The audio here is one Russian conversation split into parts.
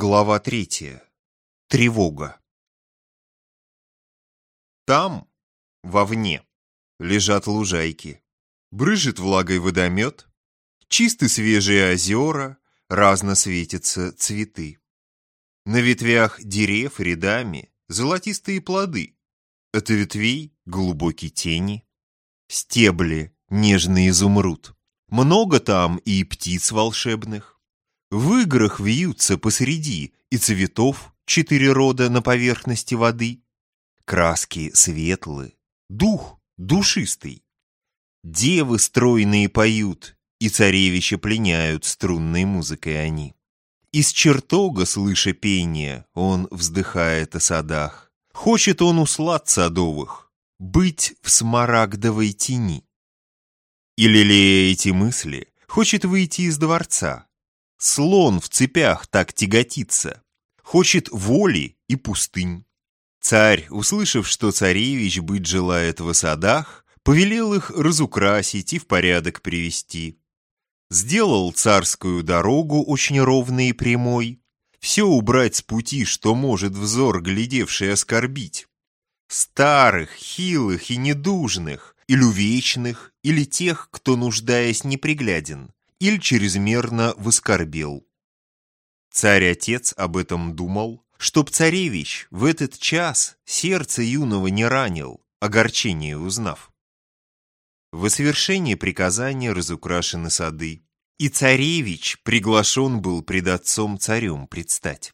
Глава третья. Тревога. Там, вовне, лежат лужайки. Брыжет влагой водомет, чисты свежие озера, разно светятся цветы. На ветвях дерев рядами золотистые плоды. От ветвей глубокие тени. Стебли нежный изумруд. Много там и птиц волшебных. В играх вьются посреди и цветов четыре рода на поверхности воды. Краски светлые, дух душистый. Девы стройные поют, и царевича пленяют струнной музыкой они. Из чертога, слыша пение, он вздыхает о садах. Хочет он услад садовых, быть в смарагдовой тени. И лелея эти мысли, хочет выйти из дворца. Слон в цепях так тяготится, хочет воли и пустынь. Царь, услышав, что царевич быть желает в садах, повелел их разукрасить и в порядок привести. Сделал царскую дорогу очень ровной и прямой, все убрать с пути, что может взор глядевший оскорбить. Старых, хилых и недужных, или увечных, или тех, кто, нуждаясь, непригляден, или чрезмерно воскорбел. Царь-отец об этом думал, чтоб царевич в этот час сердце юного не ранил, огорчение узнав. В свершении приказания разукрашены сады, и царевич приглашен был пред отцом царем предстать.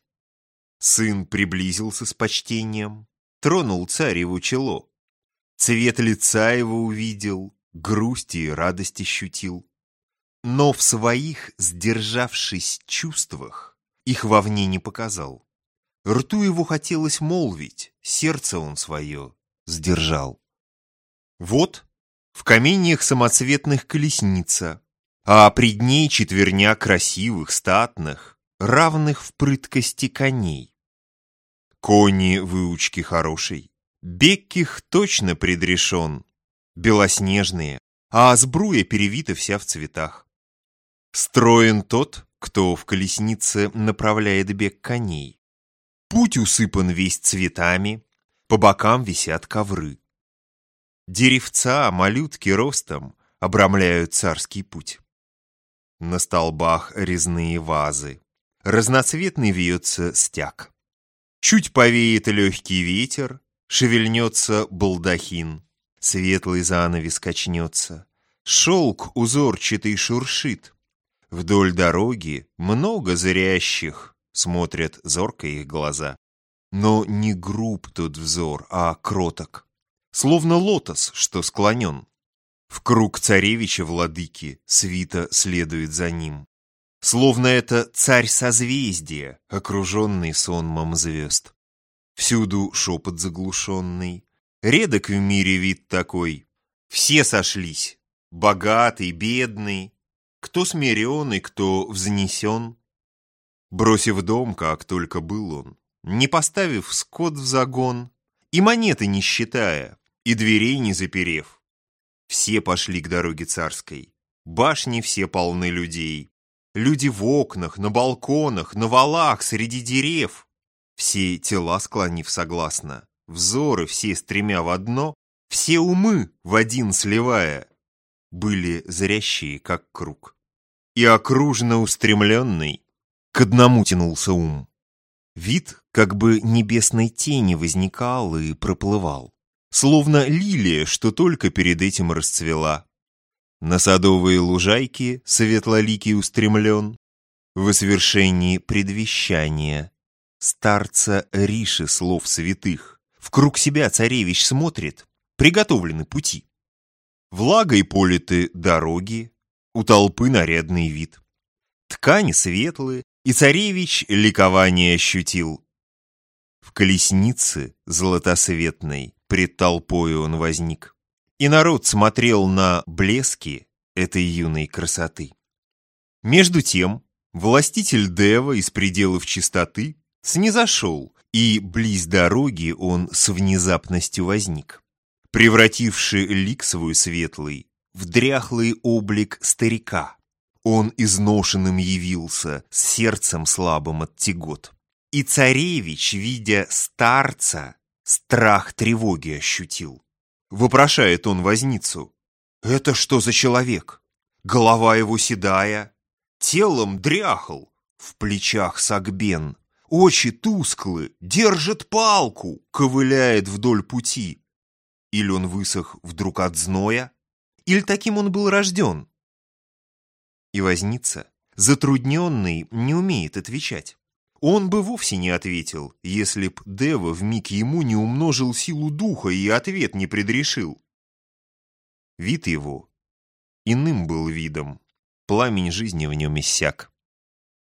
Сын приблизился с почтением, тронул царь его чело, Цвет лица его увидел, грусти и радость ощутил. Но в своих, сдержавшись чувствах, их вовне не показал. Рту его хотелось молвить, сердце он свое сдержал. Вот в каменьях самоцветных колесница, а пред ней четверня красивых, статных, равных в прыткости коней. Кони выучки хорошей, Бекких точно предрешен, белоснежные, а сбруя перевита вся в цветах. Строен тот, кто в колеснице направляет бег коней. Путь усыпан весь цветами, по бокам висят ковры. Деревца, малютки ростом обрамляют царский путь. На столбах резные вазы, разноцветный вьется стяг. Чуть повеет легкий ветер, Шевельнется балдахин, светлый занавес качнется, Шелк узорчатый шуршит. Вдоль дороги много зрящих, Смотрят зорко их глаза. Но не груб тот взор, а кроток, Словно лотос, что склонен. В круг царевича владыки свита следует за ним. Словно это царь созвездия, окруженный сонмом звезд. Всюду шепот заглушенный. Редок в мире вид такой. Все сошлись. Богатый, бедный. Кто смирен и кто взнесен. Бросив дом, как только был он, Не поставив скот в загон, И монеты не считая, И дверей не заперев. Все пошли к дороге царской. Башни все полны людей. Люди в окнах, на балконах, на валах, среди дерев. Все тела склонив согласно, взоры все стремя в одно, все умы в один сливая, были зрящие, как круг. И окружно устремленный к одному тянулся ум. Вид как бы небесной тени возникал и проплывал, словно лилия, что только перед этим расцвела. На садовые лужайки светлоликий устремлен, в свершении предвещания старца Риши слов святых. В круг себя царевич смотрит, приготовлены пути. Влагой политы дороги, у толпы нарядный вид. Ткани светлые, и царевич ликование ощутил. В колеснице золотосветной пред толпою он возник. И народ смотрел на блески этой юной красоты. Между тем, властитель Дева из пределов чистоты снизошел, и близ дороги он с внезапностью возник, превративший лик свой светлый в дряхлый облик старика. Он изношенным явился, с сердцем слабым от тягот. И царевич, видя старца, страх тревоги ощутил. Вопрошает он возницу. «Это что за человек? Голова его седая, телом дряхл, в плечах сагбен, очи тусклы, держит палку, ковыляет вдоль пути. Или он высох вдруг от зноя, или таким он был рожден?» И возница, затрудненный, не умеет отвечать. Он бы вовсе не ответил, если б Дева вмиг ему не умножил силу духа и ответ не предрешил. Вид его иным был видом, пламень жизни в нем иссяк.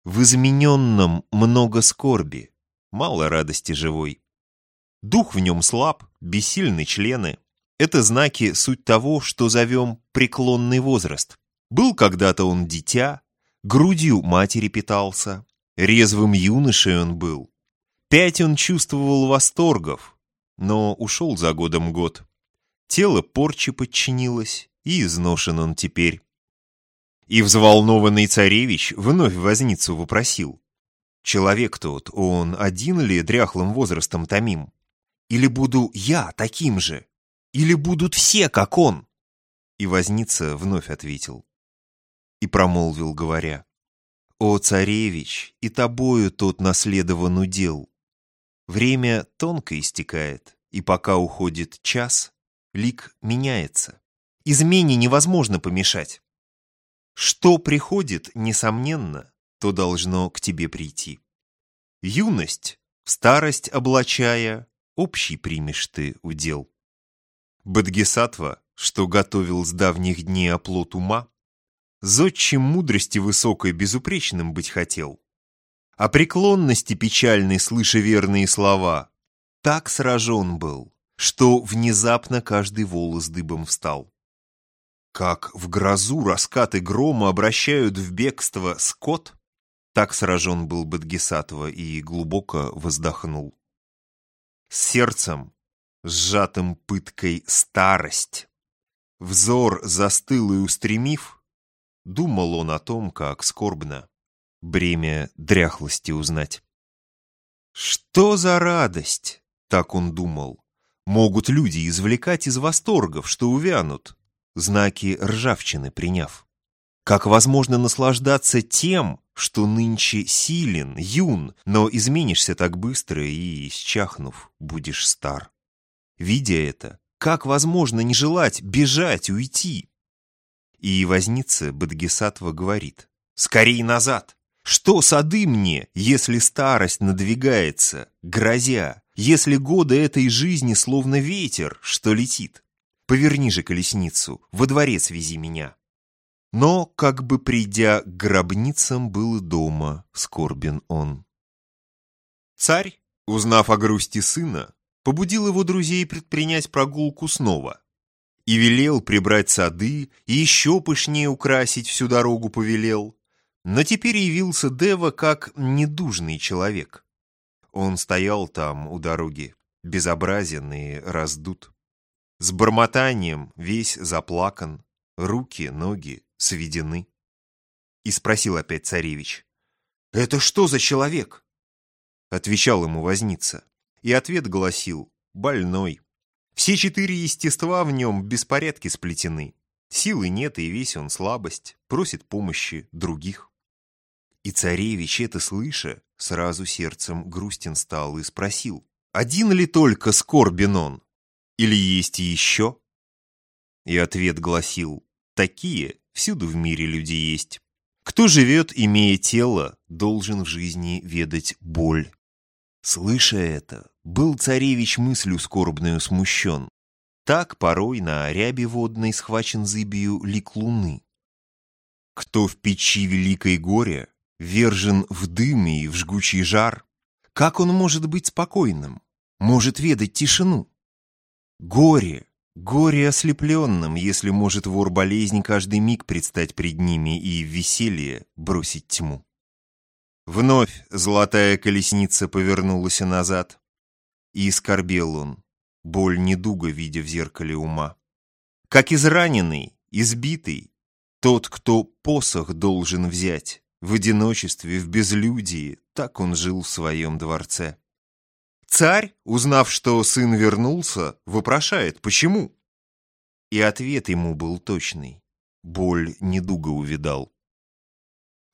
В измененном много скорби, мало радости живой. Дух в нем слаб, бессильны члены. Это знаки суть того, что зовем преклонный возраст. Был когда-то он дитя, грудью матери питался, Резвым юношей он был. Пять он чувствовал восторгов, но ушел за годом год. Тело порчи подчинилось, и изношен он теперь. И взволнованный царевич вновь возницу вопросил. Человек тот, он один ли дряхлым возрастом томим? Или буду я таким же? Или будут все, как он? И возница вновь ответил. И промолвил, говоря. О, царевич, и тобою тот наследован удел. Время тонко истекает, и пока уходит час, лик меняется. Измене невозможно помешать. Что приходит, несомненно, то должно к тебе прийти. Юность, старость облачая, общий примешь ты удел. Бадгисатва, что готовил с давних дней оплот ума, зодчим мудрости высокой безупречным быть хотел. О преклонности печальной, слыша верные слова, так сражен был, что внезапно каждый волос дыбом встал. Как в грозу раскаты грома обращают в бегство скот, так сражен был Бадгисатова и глубоко воздохнул. С сердцем, сжатым пыткой старость, взор застыл и устремив, Думал он о том, как скорбно бремя дряхлости узнать. «Что за радость?» — так он думал. «Могут люди извлекать из восторгов, что увянут, знаки ржавчины приняв. Как возможно наслаждаться тем, что нынче силен, юн, но изменишься так быстро и, исчахнув, будешь стар? Видя это, как возможно не желать бежать, уйти? И возница Бадгисатова говорит, «Скорей назад! Что сады мне, если старость надвигается, грозя, если годы этой жизни словно ветер, что летит? Поверни же колесницу, во дворец вези меня». Но, как бы придя к гробницам, был дома, скорбен он. Царь, узнав о грусти сына, побудил его друзей предпринять прогулку снова и велел прибрать сады, и еще пышнее украсить всю дорогу повелел. Но теперь явился Дева как недужный человек. Он стоял там у дороги, безобразен и раздут. С бормотанием весь заплакан, руки, ноги сведены. И спросил опять царевич, «Это что за человек?» Отвечал ему возница, и ответ гласил, «Больной». Все четыре естества в нем в беспорядке сплетены. Силы нет, и весь он слабость, просит помощи других. И царевич, это слыша, сразу сердцем грустен стал и спросил, один ли только скорбен он, или есть и еще? И ответ гласил, такие всюду в мире люди есть. Кто живет, имея тело, должен в жизни ведать боль. Слыша это, был царевич мыслью скорбную смущен. Так порой на рябе водной схвачен зыбью лик луны. Кто в печи великой горе, вержен в дым и в жгучий жар, как он может быть спокойным, может ведать тишину? Горе, горе ослепленным, если может вор болезнь каждый миг предстать пред ними и в веселье бросить тьму. Вновь золотая колесница повернулась назад. И скорбел он, боль недуга видя в зеркале ума. Как израненный, избитый, тот, кто посох должен взять, В одиночестве, в безлюдии, так он жил в своем дворце. Царь, узнав, что сын вернулся, вопрошает, почему? И ответ ему был точный. Боль недуга увидал.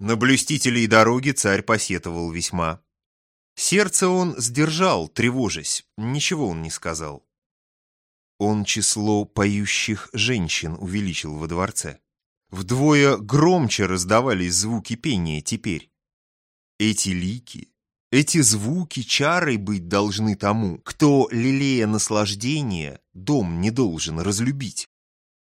На блюстителей дороги царь посетовал весьма. Сердце он сдержал, тревожась, ничего он не сказал. Он число поющих женщин увеличил во дворце. Вдвое громче раздавались звуки пения теперь. Эти лики, эти звуки чарой быть должны тому, кто, лелея наслаждение, дом не должен разлюбить.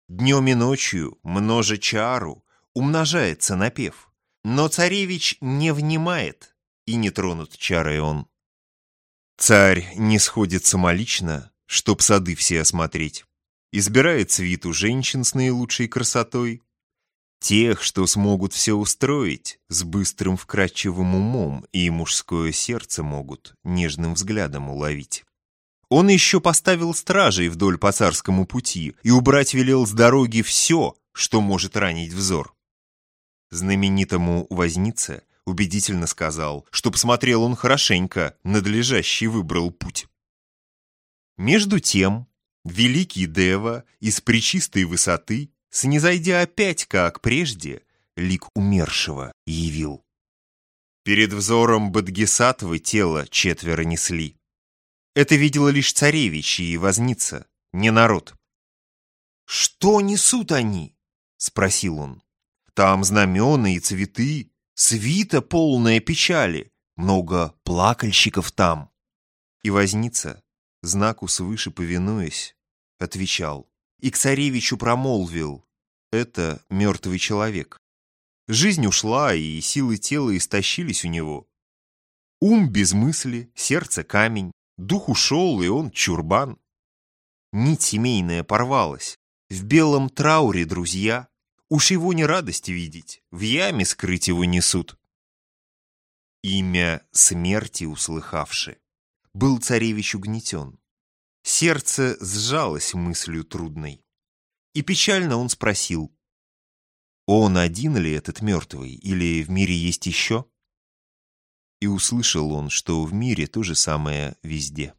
Днем и ночью, множе чару, умножается напев. Но царевич не внимает, и не тронут чарой он. Царь не сходит самолично, чтоб сады все осмотреть. Избирает свиту женщин с наилучшей красотой, Тех, что смогут все устроить, с быстрым вкрадчивым умом и мужское сердце могут нежным взглядом уловить. Он еще поставил стражей вдоль по царскому пути и убрать велел с дороги все, что может ранить взор. Знаменитому вознице убедительно сказал, чтоб смотрел он хорошенько, надлежащий выбрал путь. Между тем, великий Дева из причистой высоты снизойдя опять, как прежде, лик умершего явил. Перед взором Бадгисатвы тело четверо несли. Это видела лишь царевич и возница, не народ. «Что несут они?» — спросил он. «Там знамена и цветы, свита полная печали, много плакальщиков там». И возница, знаку свыше повинуясь, отвечал и к царевичу промолвил «Это мертвый человек». Жизнь ушла, и силы тела истощились у него. Ум без мысли, сердце камень, дух ушел, и он чурбан. Нить семейная порвалась, в белом трауре друзья, уж его не радость видеть, в яме скрыть его несут. Имя смерти услыхавши, был царевич угнетен. Сердце сжалось мыслью трудной. И печально он спросил, «Он один ли этот мертвый, или в мире есть еще?» И услышал он, что в мире то же самое везде.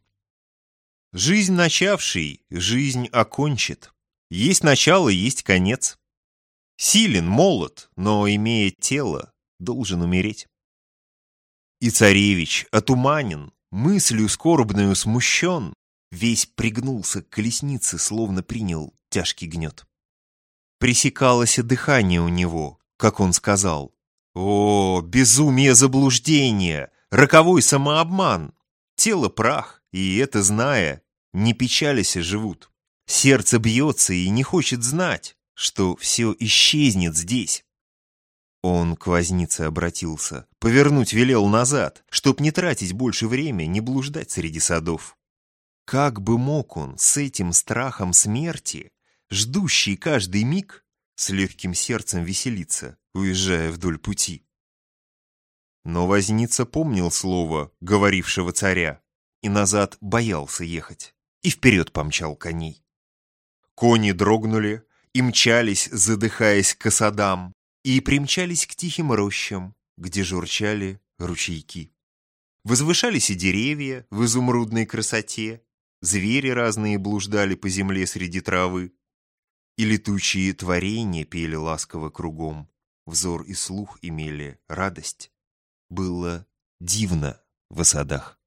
Жизнь начавший, жизнь окончит. Есть начало, есть конец. Силен, молод, но, имея тело, должен умереть. И царевич отуманен, мыслью скорбную смущен, весь пригнулся к колеснице, словно принял тяжкий гнет. Пресекалось дыхание у него, как он сказал. «О, безумие заблуждения! Роковой самообман! Тело прах, и это зная, не печались живут. Сердце бьется и не хочет знать, что все исчезнет здесь». Он к вознице обратился, повернуть велел назад, чтоб не тратить больше времени, не блуждать среди садов. Как бы мог он с этим страхом смерти, ждущий каждый миг, с легким сердцем веселиться, уезжая вдоль пути? Но возница помнил слово говорившего царя и назад боялся ехать, и вперед помчал коней. Кони дрогнули и мчались, задыхаясь к осадам, и примчались к тихим рощам, где журчали ручейки. Возвышались и деревья в изумрудной красоте, звери разные блуждали по земле среди травы, и летучие творения пели ласково кругом, взор и слух имели радость. Было дивно в осадах.